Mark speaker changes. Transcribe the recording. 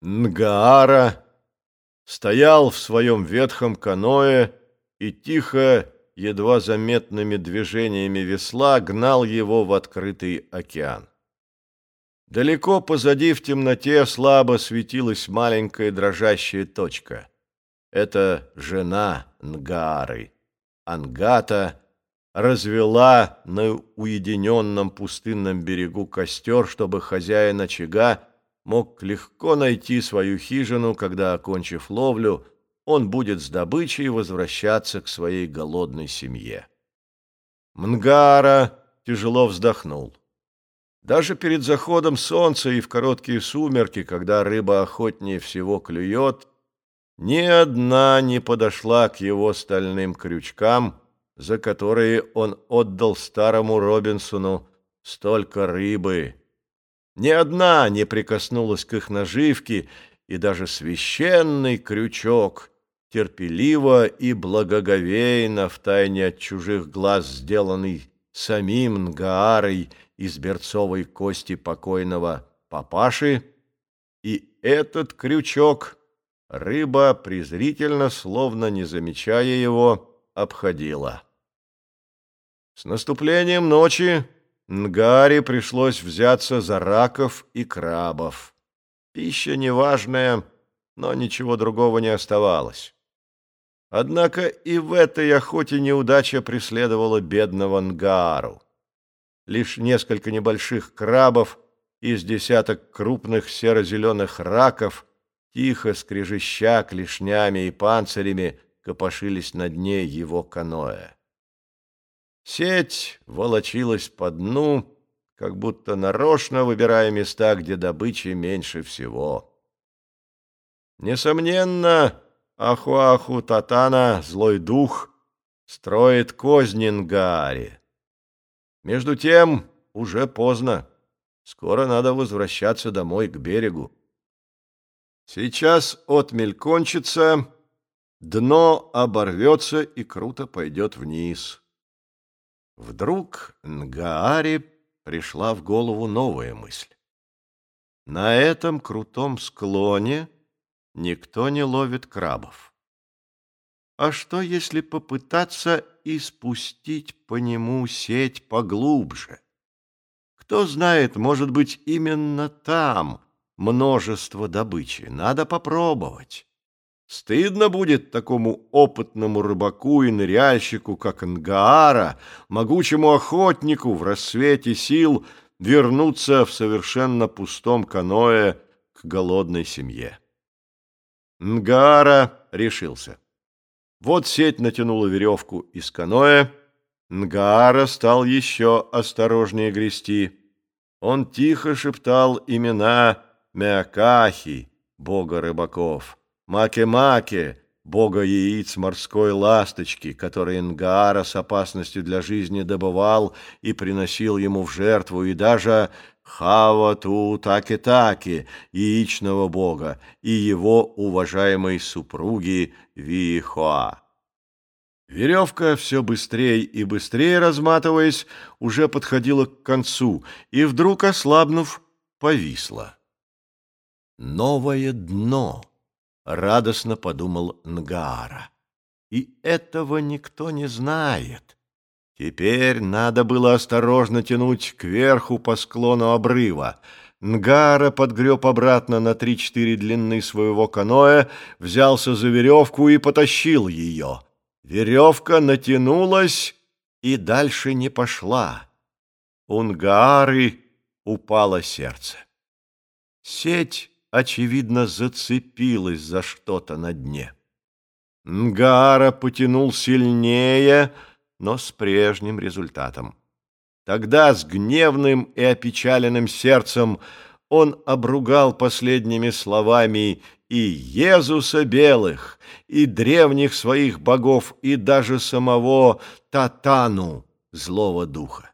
Speaker 1: Нгаара стоял в своем ветхом каное и тихо, едва заметными движениями весла, гнал его в открытый океан. Далеко позади в темноте слабо светилась маленькая дрожащая точка. Это жена Нгаары, Ангата, развела на уединенном пустынном берегу костер, чтобы хозяин очага мог легко найти свою хижину, когда, окончив ловлю, он будет с добычей возвращаться к своей голодной семье. Мнгара тяжело вздохнул. Даже перед заходом солнца и в короткие сумерки, когда рыба охотнее всего клюет, ни одна не подошла к его стальным крючкам, за которые он отдал старому Робинсону столько рыбы, ни одна не прикоснулась к их наживке, и даже священный крючок, терпеливо и благоговейно, втайне от чужих глаз сделанный самим Нгаарой из берцовой кости покойного папаши, и этот крючок рыба презрительно, словно не замечая его, обходила. С наступлением ночи Нгаре пришлось взяться за раков и крабов. Пища неважная, но ничего другого не оставалось. Однако и в этой охоте неудача преследовала бедного Нгару. Лишь несколько небольших крабов из десяток крупных серо-зеленых раков, тихо скрежеща клешнями и панцирями, копошились на дне его каноэ. Сеть волочилась по дну, как будто нарочно выбирая места, где добычи меньше всего. Несомненно, Ахуаху Татана, злой дух, строит козни Нгари. Между тем, уже поздно. Скоро надо возвращаться домой к берегу. Сейчас отмель кончится, дно оборвется и круто пойдет вниз. Вдруг Нгааре пришла в голову новая мысль. На этом крутом склоне никто не ловит крабов. А что, если попытаться и спустить по нему сеть поглубже? Кто знает, может быть, именно там множество добычи. Надо попробовать. Стыдно будет такому опытному рыбаку и ныряльщику, как Нгаара, могучему охотнику в рассвете сил вернуться в совершенно пустом каное к голодной семье. Нгаара решился. Вот сеть натянула веревку из каноэ, Нгаара стал еще осторожнее грести. Он тихо шептал имена Меакахи, бога рыбаков. Маке-Маке, бога яиц морской ласточки, который Нгаара с опасностью для жизни добывал и приносил ему в жертву, и даже Хавату Таки-Таки, яичного бога, и его уважаемой супруги Вихоа. Веревка, все быстрее и быстрее разматываясь, уже подходила к концу, и вдруг, ослабнув, повисла. Новое дно! Радостно подумал Нгаара. И этого никто не знает. Теперь надо было осторожно тянуть кверху по склону обрыва. Нгара подгреб обратно на три-четыре длины своего каноэ, взялся за веревку и потащил ее. Веревка натянулась и дальше не пошла. У Нгаары упало сердце. Сеть очевидно, зацепилась за что-то на дне. Нгара потянул сильнее, но с прежним результатом. Тогда с гневным и опечаленным сердцем он обругал последними словами и Езуса Белых, и древних своих богов, и даже самого Татану, злого духа.